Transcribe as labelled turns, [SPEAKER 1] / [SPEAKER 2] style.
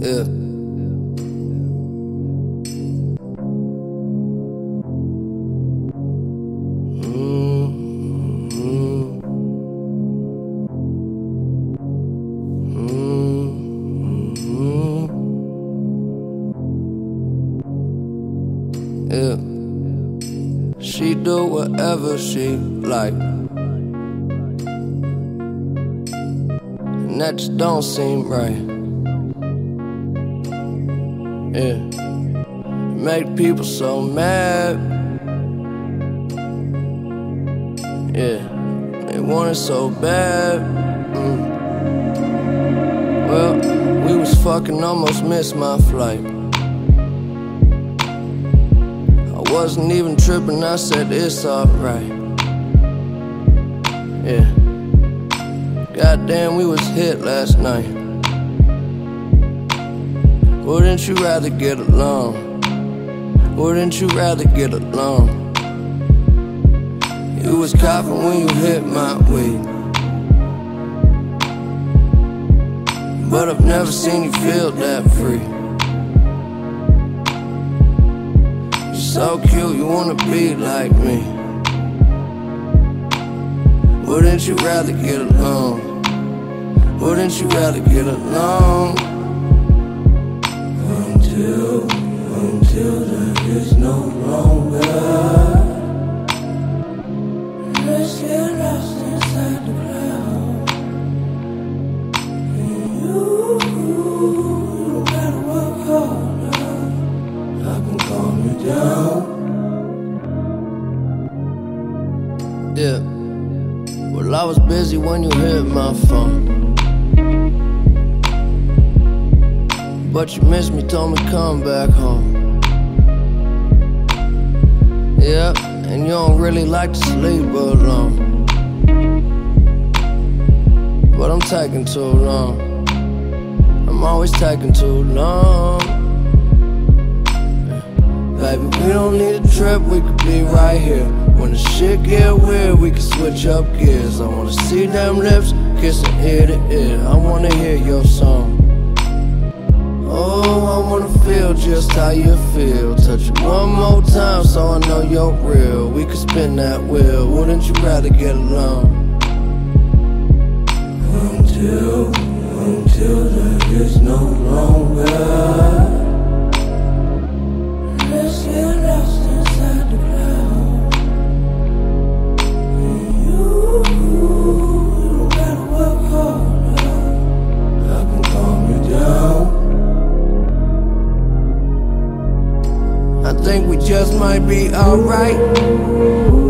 [SPEAKER 1] Yeah. Yeah. She do whatever she like. And that just don't seem right. Yeah. Make people so mad. Yeah. They want it so bad. Mm. Well, we was fucking almost missed my flight. I wasn't even tripping, I said it's alright. Yeah. Goddamn, we was hit last night. Wouldn't you rather get along? Wouldn't you rather get along? You was coughing when you hit my weed. But I've never seen you feel that free. You're so cute, you wanna be like me. Wouldn't you rather get along? Wouldn't you rather get along? Until, there is no longer. Lost inside the. And you, you gotta work harder. I can calm you down. Yeah. Well, I was busy when you hit my phone. But you missed me, told me come back home. Yeah, and you don't really like to sleep alone. But I'm taking too long. I'm always taking too long. Baby, we don't need a trip, we could be right here. When the shit get weird, we can switch up gears. I wanna see them lips kissing ear to ear. I wanna hear your song. Oh, I wanna feel just how you feel. Touch it one more time so I know you're real. We could spin that wheel. Wouldn't you rather get along? I think we just might be alright.